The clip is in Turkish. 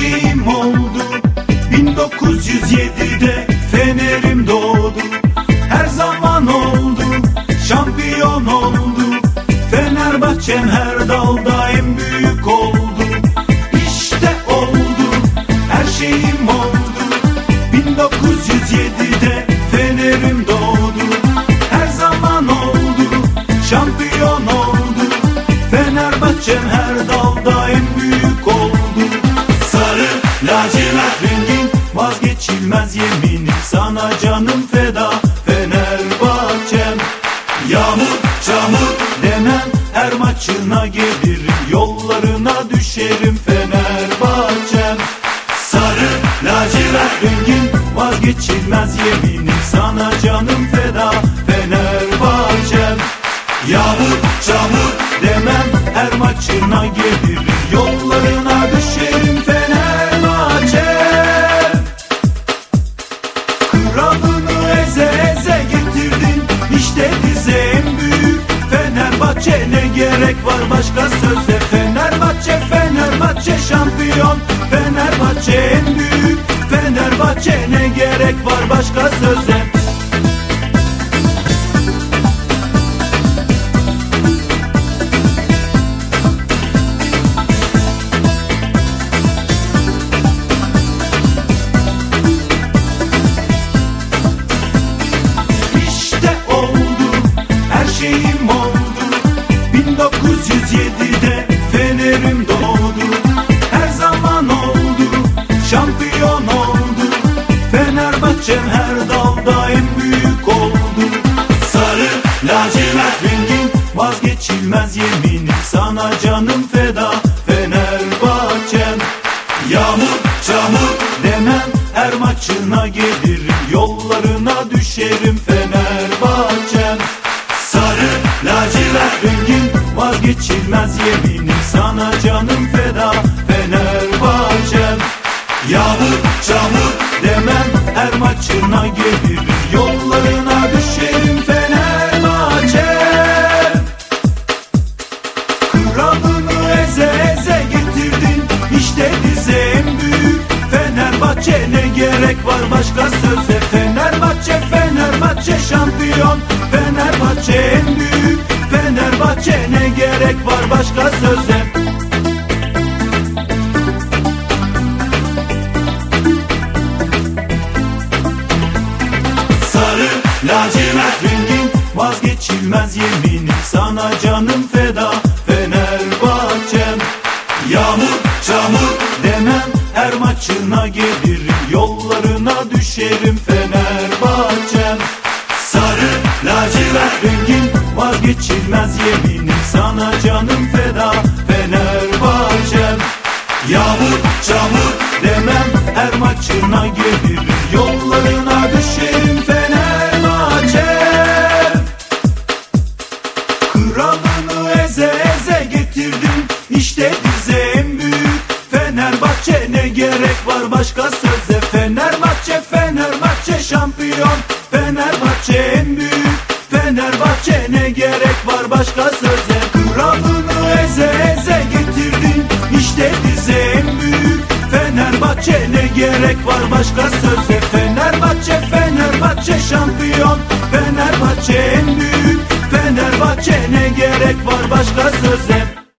şeyim oldu. 1907'de Fener'im doğdu. Her zaman oldu Şampiyon oldu. Fenerbahçem her dalda en büyük oldu. İşte oldu Her şeyim oldu. 1907'de Fener'im doğdu. Her zaman oldu Şampiyon oldu. Fenerbahçem her dalda en büyük Sana canım feda Fenerbahçem. Yağmur çamur demem her maçına gelirim Yollarına düşerim Fenerbahçem. Sarı lacivert rengin vazgeçilmez yeminim Sana canım feda Fenerbahçem. Yağmur çamur demem her maçına gelirim Yollarına İşte en büyük. Fenerbahçe ne gerek var başka söze? Fenerbahçe Fenerbahçe şampiyon. Fenerbahçe en büyük. Fenerbahçe ne gerek var başka söze dalda en büyük oldu. Sarı lacivert rengin vazgeçilmez yeminim Sana canım feda. Fenerbahçem Yağmur çamur demem her maçına gelirim Yollarına düşerim. Fenerbahçem Sarı lacivert rengin vazgeçilmez yeminim Sana canım feda. Fenerbahçem Yağmur çamur demem her maçına gelirim Yollarına düşerim Fenerbahçem Kralını eze eze getirdin İşte bize en büyük Fenerbahçe. Ne gerek var başka söze? Fenerbahçe Fenerbahçe şampiyon. Fenerbahçe en büyük Fenerbahçe. Ne gerek var başka söze lacivert rengin vazgeçilmez yeminim. Sana canım feda Fenerbahçem Yağmur çamur demem her maçına gelirim. Yollarına düşerim Fenerbahçem Sarı lacivert rengin vazgeçilmez yeminim. Sana canım feda Fenerbahçem Yağmur çamur demem her maçına gelirim. Yollarına düşerim Fenerbahçem İşte bize en büyük Fenerbahçe. Ne gerek var başka söze? Fenerbahçe Fenerbahçe şampiyon. Fenerbahçe en büyük Fenerbahçe. Ne gerek var başka söze? Kralını eze eze getirdin. İşte bize en büyük Fenerbahçe. Ne gerek var başka söze? Fenerbahçe Fenerbahçe şampiyon. Fenerbahçe en büyük Fenerbahçe. Ne gerek var başka söze